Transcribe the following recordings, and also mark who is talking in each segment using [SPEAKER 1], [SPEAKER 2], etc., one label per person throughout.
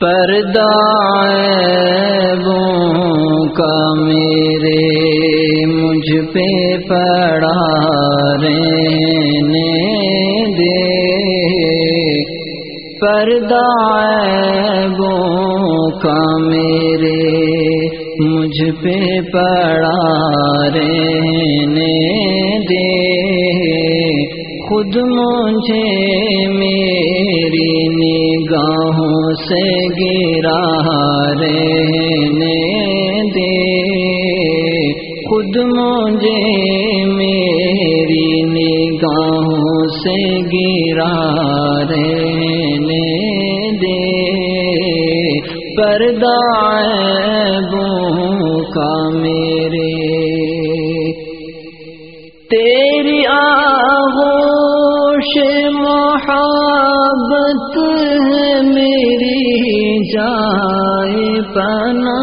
[SPEAKER 1] پردہ کا میرے مجھ پہ پڑا رہنے دے۔ پردہ کا میرے مجھ پہ پڑا رہنے دے۔ خود مجھے میری نگاہوں سے گرا رہنے دے۔ خود مجھے میری نگاہوں سے گرا رہنے دے۔ پردہ کا میرے۔ تیری آغوش محبت ہے میری جائے پنا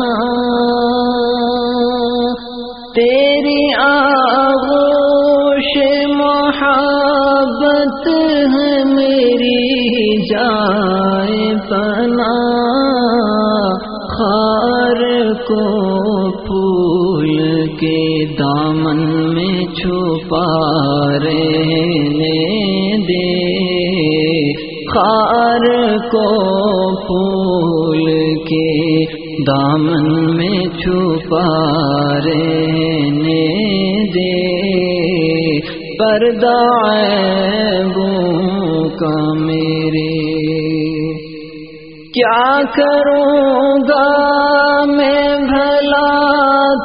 [SPEAKER 1] تیری آغوش محبت میری جائے پنا خار کو پھول کے دامن میں چھپا رہنے کو پھول کے دامن میں چھپا رہنے دے۔ پردہ کا میرے۔ کیا کروں گا میں بھلا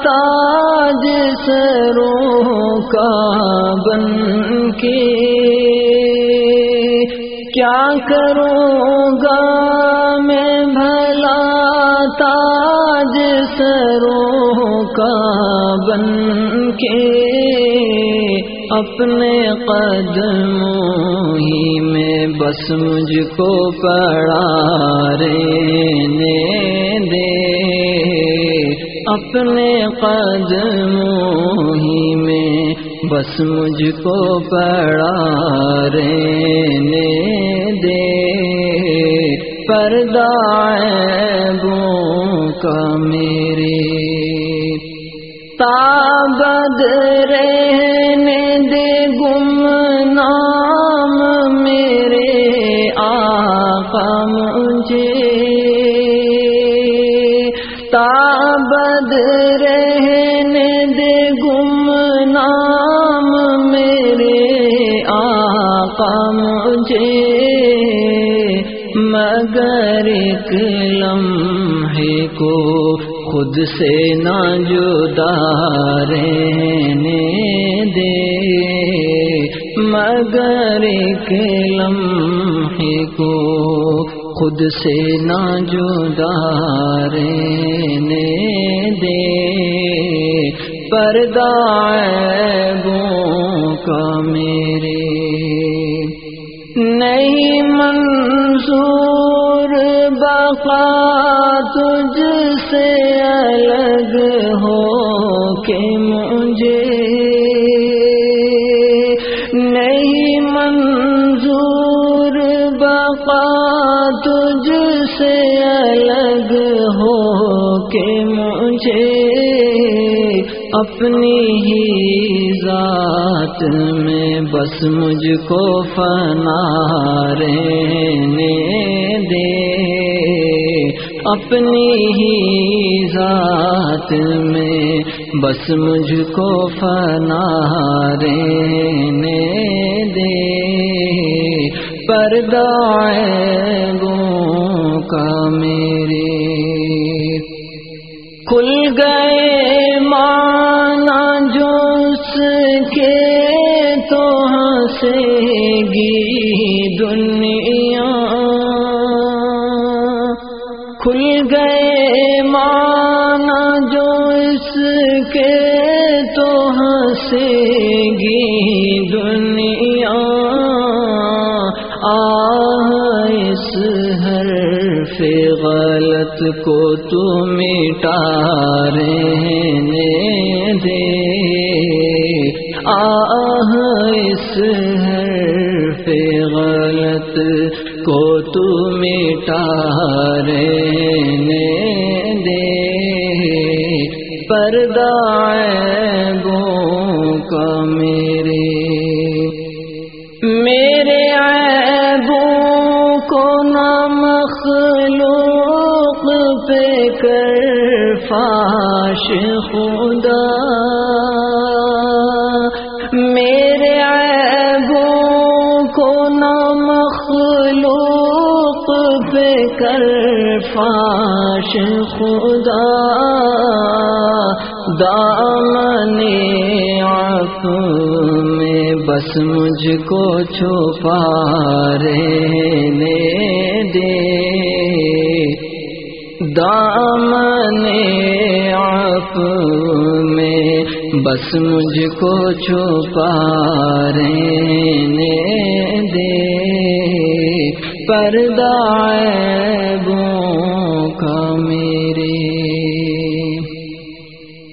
[SPEAKER 1] تاج سروں کا بن کے؟ کروں گا میں بھلا تاج سروں کا بن کے اپنے قدموں ہی میں بس مجھ کو پڑا رے اپنے قدموں ہی میں بس مجھ کو پڑا رہنے دے۔ پردہ کا میرے۔ تابد رہنے دے گم گم نام میرے آقا مجھے، مگر ایک لمحے کو خود سے نہ جدا رہنے دے۔ مگر ایک لمحے کو خود سے نہ جدا رہنے دے پردہ کا میرے نہیں منظور بقا تجھ سے الگ ہو کے مجھے اپنی ہی ذات میں بس مجھ کو فنا رہنے دے۔ اپنی ہی ذات میں بس مجھ کو فنا رہنے دے۔ پردہ کا میرے کے تو ہنسے گی دنیا۔ کھل گئے مانا جو اس کے تو ہنسے گی دنیا۔ اس حرف غلط کو تو مٹا رہنے اس حرف غلط کو تو مٹا رہنے دے۔ پردہ عیبوں کا میرے۔ میرے عیبوں کو نہ مخلوق پہ کر فاش کر فاش خدا دامن آپ میں بس مجھ کو چھپا رہنے دے۔ دامن آپ میں بس مجھ کو چھپا رہنے دے پردہ کا میرے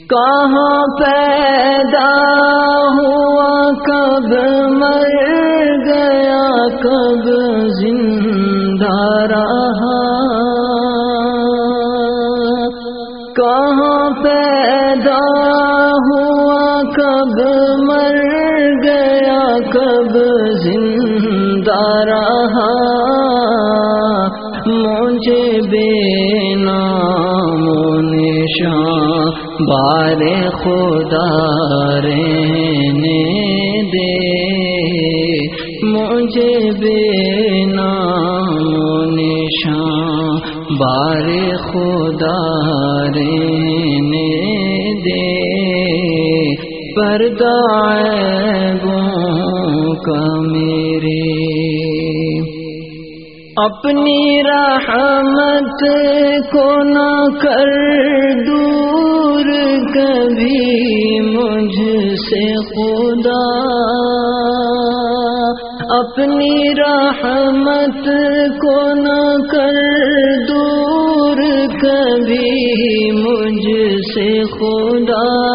[SPEAKER 1] کہاں پیدا رہا مجھے بے نام نشان بار خدا رہنے دے۔ مجھے بے نام نشان بار خدا رہنے دے۔ پردہ کا میرے اپنی رحمت کو نہ کر دور کبھی مجھ سے خدا۔ اپنی رحمت کو نہ کر دور کبھی مجھ سے خدا۔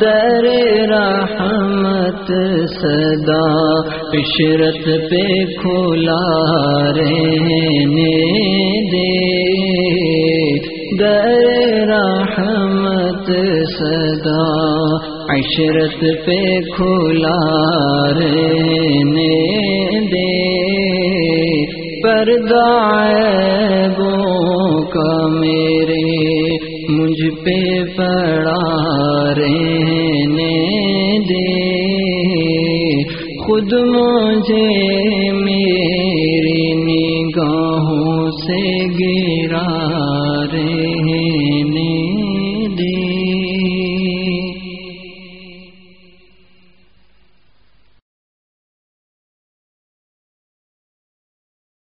[SPEAKER 1] در رحمت صدا۔ عشرت پہ کھلا رہنے دے۔ در رحمت صدا عشرت پہ کھلا رہنے دے۔ پردہ کا میرے مجھ پہ پڑا رہنے خود مجھے میری نگاہوں سے گرا رے